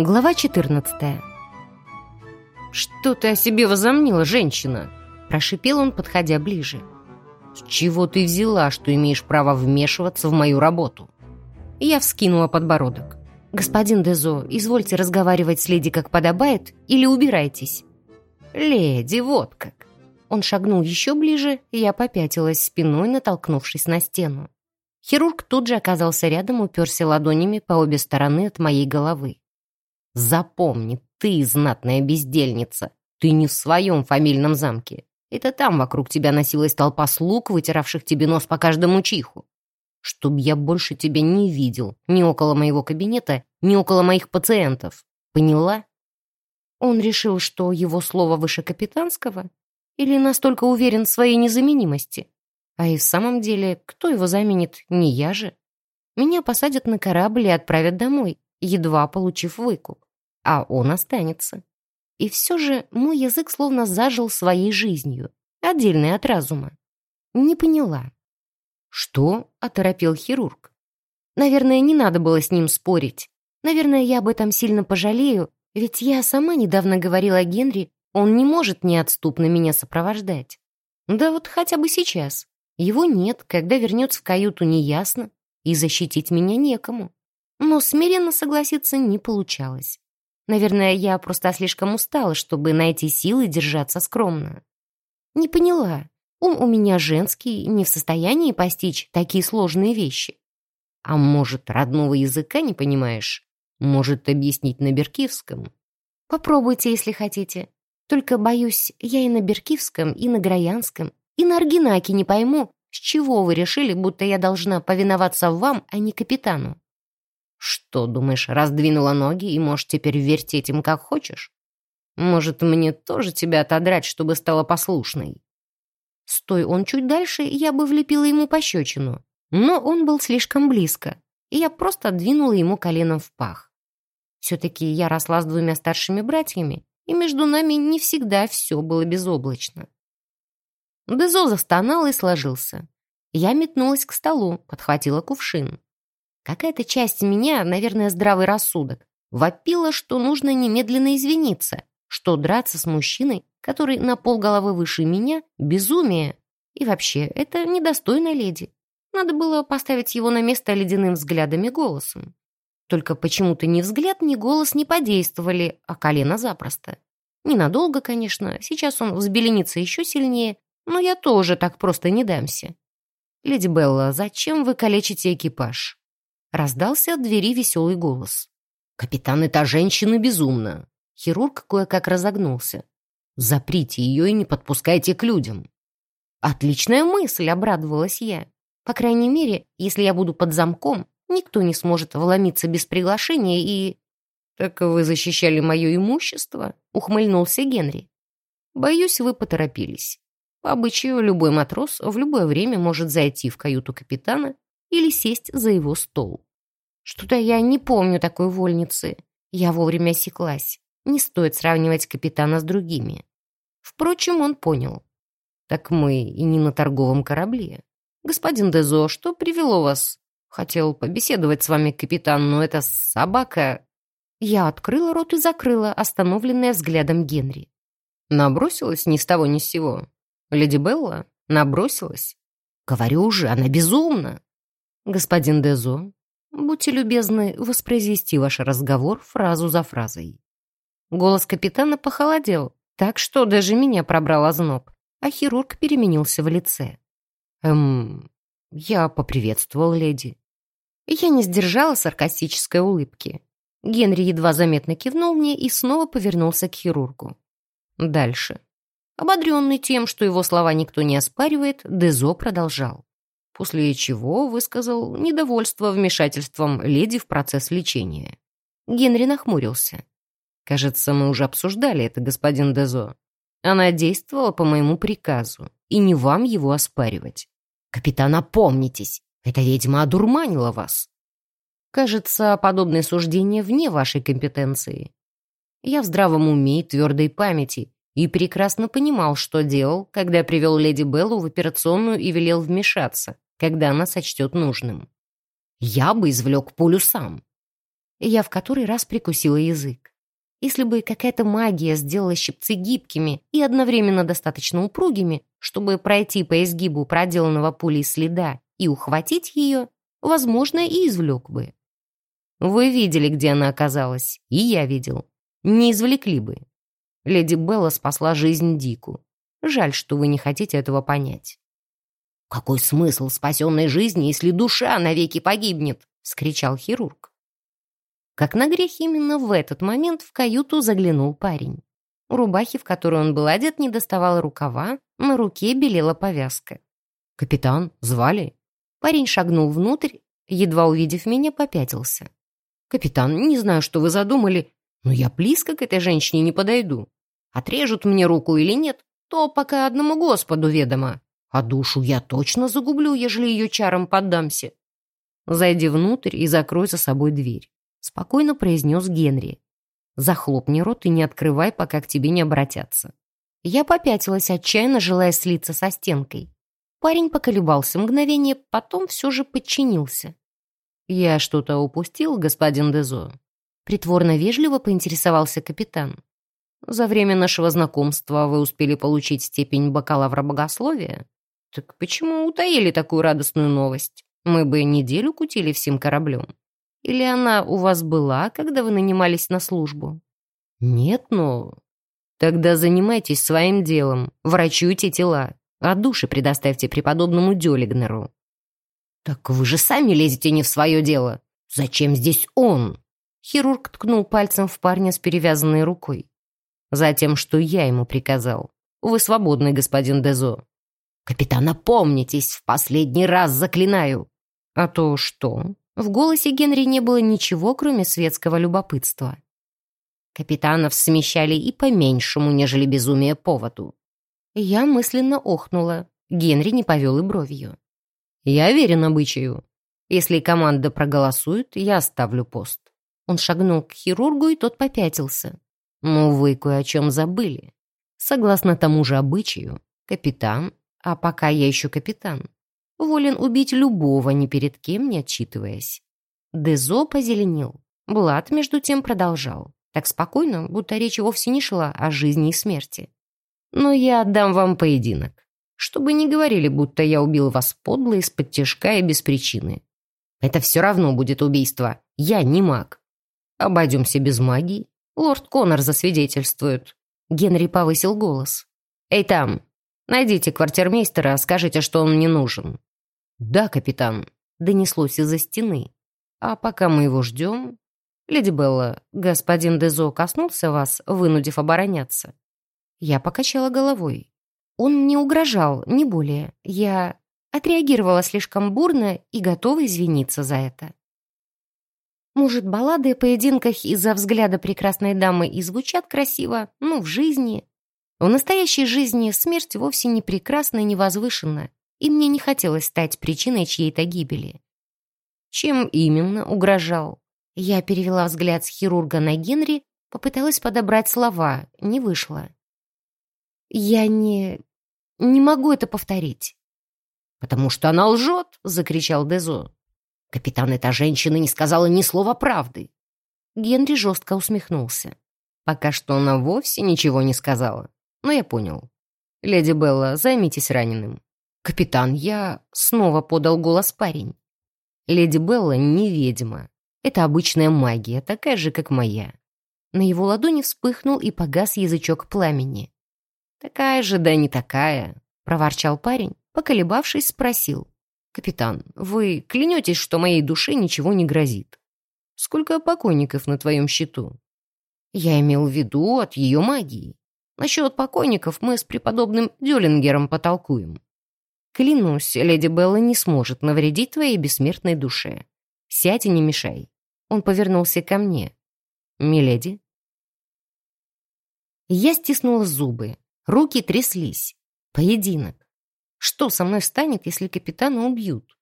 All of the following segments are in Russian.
Глава 14 «Что ты о себе возомнила, женщина?» Прошипел он, подходя ближе. «С чего ты взяла, что имеешь право вмешиваться в мою работу?» Я вскинула подбородок. «Господин Дезо, извольте разговаривать с леди как подобает или убирайтесь». «Леди, вот как!» Он шагнул еще ближе, и я попятилась спиной, натолкнувшись на стену. Хирург тут же оказался рядом, уперся ладонями по обе стороны от моей головы. «Запомни, ты знатная бездельница. Ты не в своем фамильном замке. Это там вокруг тебя носилась толпа слуг, вытиравших тебе нос по каждому чиху. Чтоб я больше тебя не видел ни около моего кабинета, ни около моих пациентов. Поняла?» Он решил, что его слово выше капитанского? Или настолько уверен в своей незаменимости? А и в самом деле, кто его заменит, не я же? Меня посадят на корабль и отправят домой, едва получив выкуп. А он останется. И все же мой язык словно зажил своей жизнью, отдельной от разума. Не поняла. «Что?» — оторопел хирург. «Наверное, не надо было с ним спорить. Наверное, я об этом сильно пожалею, ведь я сама недавно говорила Генри, он не может неотступно меня сопровождать. Да вот хотя бы сейчас. Его нет, когда вернется в каюту, неясно, и защитить меня некому. Но смиренно согласиться не получалось. Наверное, я просто слишком устала, чтобы найти силы держаться скромно. Не поняла. Ум у меня женский, не в состоянии постичь такие сложные вещи. А может, родного языка не понимаешь? Может, объяснить на Беркивском? Попробуйте, если хотите. Только, боюсь, я и на Беркивском, и на Граянском, и на Аргинаке не пойму, с чего вы решили, будто я должна повиноваться вам, а не капитану. Что, думаешь, раздвинула ноги и можешь теперь вертеть им как хочешь? Может, мне тоже тебя отодрать, чтобы стала послушной? Стой он чуть дальше, я бы влепила ему пощечину. Но он был слишком близко, и я просто двинула ему коленом в пах. Все-таки я росла с двумя старшими братьями, и между нами не всегда все было безоблачно. Дезо застонал и сложился. Я метнулась к столу, подхватила кувшин. Какая-то часть меня, наверное, здравый рассудок, вопила, что нужно немедленно извиниться, что драться с мужчиной, который на полголовы выше меня, безумие. И вообще, это недостойно леди. Надо было поставить его на место ледяным взглядом и голосом. Только почему-то ни взгляд, ни голос не подействовали, а колено запросто. Ненадолго, конечно, сейчас он взбеленится еще сильнее, но я тоже так просто не дамся. «Леди Белла, зачем вы калечите экипаж?» Раздался от двери веселый голос. «Капитан, эта женщина безумна!» Хирург кое-как разогнулся. «Заприте ее и не подпускайте к людям!» «Отличная мысль!» — обрадовалась я. «По крайней мере, если я буду под замком, Никто не сможет вломиться без приглашения и... «Так вы защищали мое имущество?» — ухмыльнулся Генри. «Боюсь, вы поторопились. По обычаю, любой матрос в любое время может зайти в каюту капитана или сесть за его стол. Что-то я не помню такой вольницы. Я вовремя осеклась. Не стоит сравнивать капитана с другими. Впрочем, он понял. Так мы и не на торговом корабле. Господин Дезо, что привело вас Хотел побеседовать с вами, капитан, но эта собака...» Я открыла рот и закрыла, остановленная взглядом Генри. Набросилась ни с того ни с сего. Леди Белла набросилась. Говорю уже, она безумна. Господин Дезо, будьте любезны воспроизвести ваш разговор фразу за фразой. Голос капитана похолодел, так что даже меня пробрал озноб, а хирург переменился в лице. Эм, я поприветствовал леди. Я не сдержала саркастической улыбки. Генри едва заметно кивнул мне и снова повернулся к хирургу. Дальше. Ободренный тем, что его слова никто не оспаривает, Дезо продолжал. После чего высказал недовольство вмешательством леди в процесс лечения. Генри нахмурился. «Кажется, мы уже обсуждали это, господин Дезо. Она действовала по моему приказу, и не вам его оспаривать. «Капитан, опомнитесь! Эта ведьма одурманила вас!» «Кажется, подобное суждение вне вашей компетенции. Я в здравом уме и твердой памяти и прекрасно понимал, что делал, когда привел леди Беллу в операционную и велел вмешаться, когда она сочтет нужным. Я бы извлек пулю сам. Я в который раз прикусила язык. Если бы какая-то магия сделала щипцы гибкими и одновременно достаточно упругими, чтобы пройти по изгибу проделанного пулей следа и ухватить ее, возможно, и извлек бы. Вы видели, где она оказалась, и я видел. Не извлекли бы. Леди Белла спасла жизнь Дику. Жаль, что вы не хотите этого понять. «Какой смысл спасенной жизни, если душа навеки погибнет?» — скричал хирург. Как на грех именно в этот момент в каюту заглянул парень. У рубахи, в которую он был одет, не доставало рукава, на руке белела повязка. «Капитан, звали?» Парень шагнул внутрь, едва увидев меня, попятился. «Капитан, не знаю, что вы задумали, но я близко к этой женщине не подойду. Отрежут мне руку или нет, то пока одному Господу ведомо. А душу я точно загублю, ежели ее чарам поддамся. Зайди внутрь и закрой за собой дверь. Спокойно произнес Генри. Захлопни рот и не открывай, пока к тебе не обратятся. Я попятилась, отчаянно желая слиться со стенкой. Парень поколебался мгновение, потом все же подчинился. «Я что-то упустил, господин Дезо?» Притворно вежливо поинтересовался капитан. «За время нашего знакомства вы успели получить степень бакалавра богословия? Так почему утаили такую радостную новость? Мы бы неделю кутили всем кораблем. Или она у вас была, когда вы нанимались на службу?» «Нет, но...» «Тогда занимайтесь своим делом, врачуйте тела, а души предоставьте преподобному Дёлигнеру». «Так вы же сами лезете не в свое дело. Зачем здесь он?» Хирург ткнул пальцем в парня с перевязанной рукой. «Затем, что я ему приказал. Вы свободный, господин Дезо». «Капитан, опомнитесь, в последний раз заклинаю!» «А то что?» В голосе Генри не было ничего, кроме светского любопытства. Капитанов смещали и по меньшему, нежели безумие поводу. Я мысленно охнула. Генри не повел и бровью. «Я верен обычаю. Если команда проголосует, я оставлю пост. Он шагнул к хирургу, и тот попятился. «Ну, вы кое о чем забыли. Согласно тому же обычаю, капитан, а пока я еще капитан, волен убить любого, ни перед кем не отчитываясь». Дезо позеленел. Блад, между тем, продолжал. Так спокойно, будто речь вовсе не шла о жизни и смерти. «Но я отдам вам поединок. Чтобы не говорили, будто я убил вас подло из-под тяжка и без причины. Это все равно будет убийство. Я не маг. Обойдемся без магии. Лорд Коннор засвидетельствует. Генри повысил голос. «Эй, там! Найдите квартирмейстера, скажите, что он мне нужен». «Да, капитан», — донеслось из-за стены. «А пока мы его ждем...» «Леди Белла, господин Дезо коснулся вас, вынудив обороняться?» Я покачала головой. Он мне угрожал, не более. Я отреагировала слишком бурно и готова извиниться за это. Может, баллады о поединках из-за взгляда прекрасной дамы и звучат красиво, но в жизни... В настоящей жизни смерть вовсе не прекрасна и не возвышена, и мне не хотелось стать причиной чьей-то гибели. Чем именно угрожал? Я перевела взгляд с хирурга на Генри, попыталась подобрать слова, не вышло. Я не... не могу это повторить. «Потому что она лжет!» — закричал Дезо. Капитан эта женщина не сказала ни слова правды. Генри жестко усмехнулся. Пока что она вовсе ничего не сказала. Но я понял. «Леди Белла, займитесь раненым». «Капитан, я...» — снова подал голос парень. «Леди Белла не ведьма. Это обычная магия, такая же, как моя». На его ладони вспыхнул и погас язычок пламени. «Такая же, да не такая», — проворчал парень, поколебавшись, спросил. «Капитан, вы клянетесь, что моей душе ничего не грозит? Сколько покойников на твоем счету?» «Я имел в виду от ее магии. Насчет покойников мы с преподобным Дюлингером потолкуем. Клянусь, леди Белла не сможет навредить твоей бессмертной душе. Сядь и не мешай». Он повернулся ко мне. «Миледи?» Я стиснула зубы. Руки тряслись. Поединок. Что со мной станет, если капитана убьют?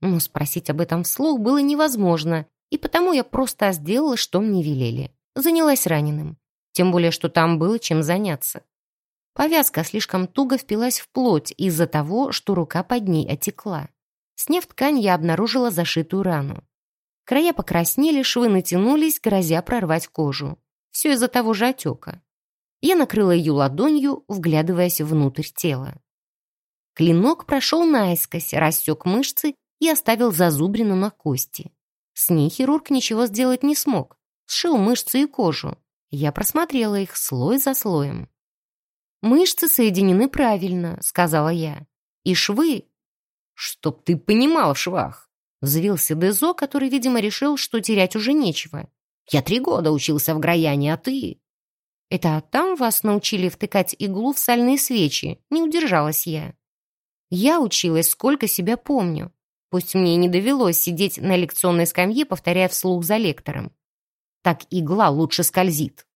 Но спросить об этом вслух было невозможно, и потому я просто сделала, что мне велели. Занялась раненым. Тем более, что там было чем заняться. Повязка слишком туго впилась в плоть из-за того, что рука под ней отекла. Сняв ткань, я обнаружила зашитую рану. Края покраснели, швы натянулись, грозя прорвать кожу. Все из-за того же отека. Я накрыла ее ладонью, вглядываясь внутрь тела. Клинок прошел наискось, рассек мышцы и оставил зазубрину на кости. С ней хирург ничего сделать не смог. Сшил мышцы и кожу. Я просмотрела их слой за слоем. «Мышцы соединены правильно», — сказала я. «И швы...» «Чтоб ты понимал в швах», — взвился Дезо, который, видимо, решил, что терять уже нечего. «Я три года учился в Граяне, а ты...» «Это там вас научили втыкать иглу в сальные свечи?» Не удержалась я. Я училась, сколько себя помню. Пусть мне не довелось сидеть на лекционной скамье, повторяя вслух за лектором. Так игла лучше скользит.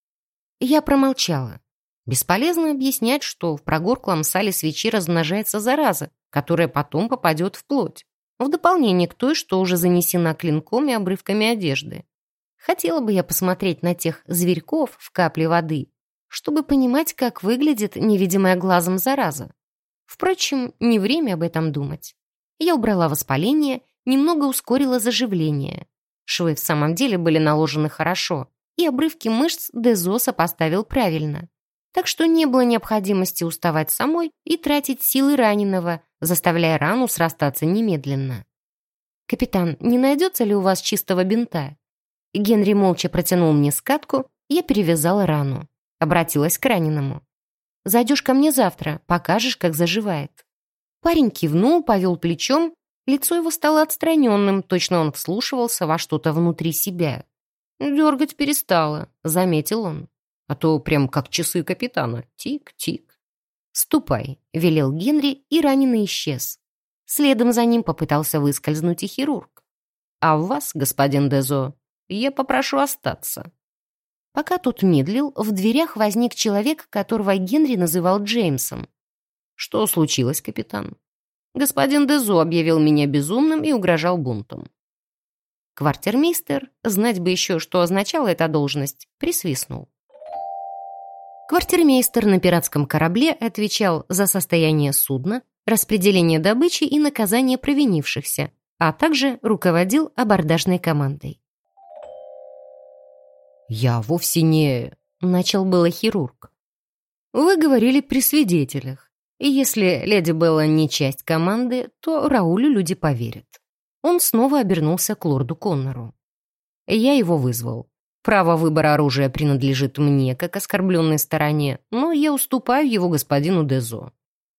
Я промолчала. Бесполезно объяснять, что в прогорклом сале свечи размножается зараза, которая потом попадет в плоть. В дополнение к той, что уже занесена клинком и обрывками одежды. Хотела бы я посмотреть на тех зверьков в капле воды, чтобы понимать, как выглядит невидимая глазом зараза. Впрочем, не время об этом думать. Я убрала воспаление, немного ускорила заживление. Швы в самом деле были наложены хорошо, и обрывки мышц Дезоса поставил правильно. Так что не было необходимости уставать самой и тратить силы раненого, заставляя рану срастаться немедленно. «Капитан, не найдется ли у вас чистого бинта?» Генри молча протянул мне скатку, я перевязала рану. Обратилась к раненому. Зайдешь ко мне завтра, покажешь, как заживает». Парень кивнул, повел плечом, лицо его стало отстраненным, точно он вслушивался во что-то внутри себя. «Дергать перестала», — заметил он. «А то прям как часы капитана. Тик-тик». «Ступай», — велел Генри, и раненый исчез. Следом за ним попытался выскользнуть и хирург. «А вас, господин Дезо, я попрошу остаться». Пока тут медлил, в дверях возник человек, которого Генри называл Джеймсом. «Что случилось, капитан?» «Господин Дезо объявил меня безумным и угрожал бунтом». Квартирмейстер, знать бы еще, что означала эта должность, присвистнул. Квартирмейстер на пиратском корабле отвечал за состояние судна, распределение добычи и наказание провинившихся, а также руководил абордажной командой. «Я вовсе не...» — начал было хирург. «Вы говорили при свидетелях. И если леди Белла не часть команды, то Раулю люди поверят». Он снова обернулся к лорду Коннору. «Я его вызвал. Право выбора оружия принадлежит мне, как оскорбленной стороне, но я уступаю его господину Дезо.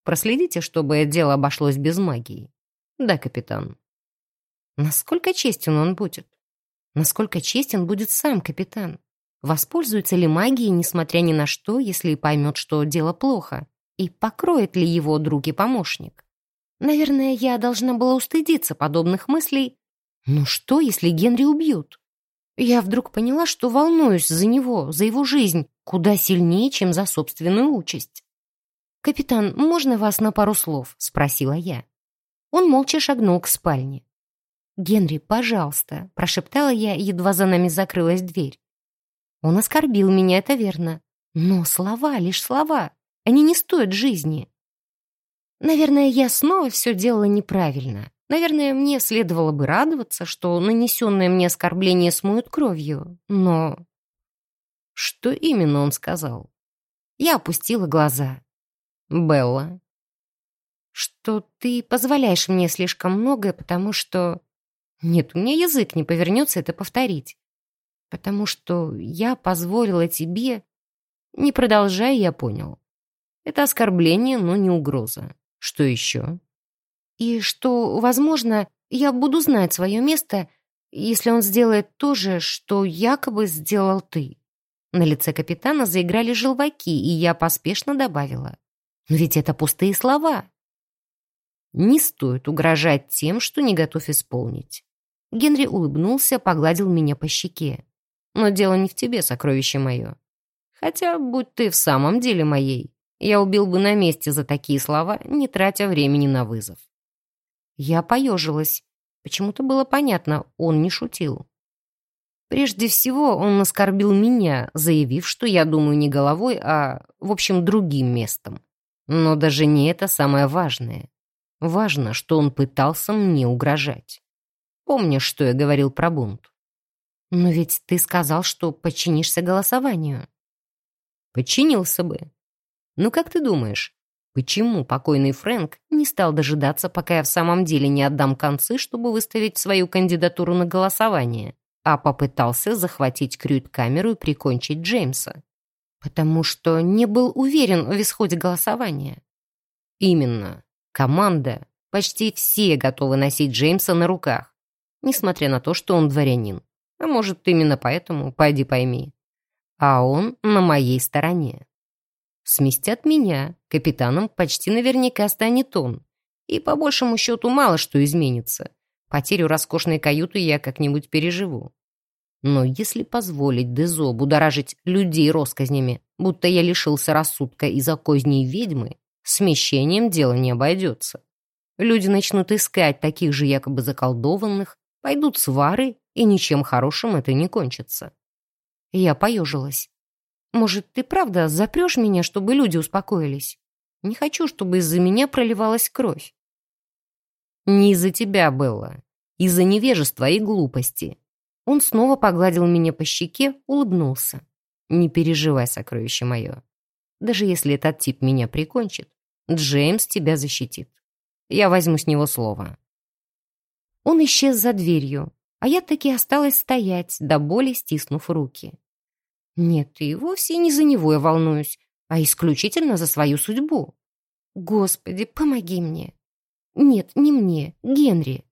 Проследите, чтобы дело обошлось без магии. Да, капитан». Насколько честен он будет? Насколько честен будет сам капитан? Воспользуется ли магией, несмотря ни на что, если поймет, что дело плохо? И покроет ли его друг и помощник? Наверное, я должна была устыдиться подобных мыслей. Ну что, если Генри убьют? Я вдруг поняла, что волнуюсь за него, за его жизнь, куда сильнее, чем за собственную участь. «Капитан, можно вас на пару слов?» — спросила я. Он молча шагнул к спальне. «Генри, пожалуйста», — прошептала я, едва за нами закрылась дверь. Он оскорбил меня, это верно. Но слова, лишь слова, они не стоят жизни. Наверное, я снова все делала неправильно. Наверное, мне следовало бы радоваться, что нанесенное мне оскорбление смоют кровью. Но... Что именно он сказал? Я опустила глаза. «Белла». «Что ты позволяешь мне слишком многое, потому что...» Нет, у меня язык не повернется это повторить. Потому что я позволила тебе... Не продолжай, я понял. Это оскорбление, но не угроза. Что еще? И что, возможно, я буду знать свое место, если он сделает то же, что якобы сделал ты. На лице капитана заиграли желваки, и я поспешно добавила. Но ведь это пустые слова. Не стоит угрожать тем, что не готов исполнить. Генри улыбнулся, погладил меня по щеке. «Но дело не в тебе, сокровище мое. Хотя, будь ты в самом деле моей, я убил бы на месте за такие слова, не тратя времени на вызов». Я поежилась. Почему-то было понятно, он не шутил. Прежде всего, он оскорбил меня, заявив, что я думаю не головой, а, в общем, другим местом. Но даже не это самое важное. Важно, что он пытался мне угрожать. Помнишь, что я говорил про бунт? Но ведь ты сказал, что подчинишься голосованию. Подчинился бы. Ну как ты думаешь, почему покойный Фрэнк не стал дожидаться, пока я в самом деле не отдам концы, чтобы выставить свою кандидатуру на голосование, а попытался захватить крют-камеру и прикончить Джеймса? Потому что не был уверен в исходе голосования. Именно. Команда. Почти все готовы носить Джеймса на руках, несмотря на то, что он дворянин. А может, именно поэтому, пойди пойми. А он на моей стороне. Сместят меня, капитаном почти наверняка станет он. И по большему счету мало что изменится. Потерю роскошной каюты я как-нибудь переживу. Но если позволить Дезо будоражить людей росказнями, будто я лишился рассудка из-за козней ведьмы, смещением дело не обойдется. Люди начнут искать таких же якобы заколдованных, пойдут свары, и ничем хорошим это не кончится. Я поежилась. Может, ты правда запрешь меня, чтобы люди успокоились? Не хочу, чтобы из-за меня проливалась кровь. Не из-за тебя, было, Из-за невежества и глупости. Он снова погладил меня по щеке, улыбнулся. Не переживай, сокровище мое. Даже если этот тип меня прикончит, Джеймс тебя защитит. Я возьму с него слово. Он исчез за дверью, а я таки осталась стоять, до боли стиснув руки. Нет, и вовсе не за него я волнуюсь, а исключительно за свою судьбу. Господи, помоги мне. Нет, не мне, Генри.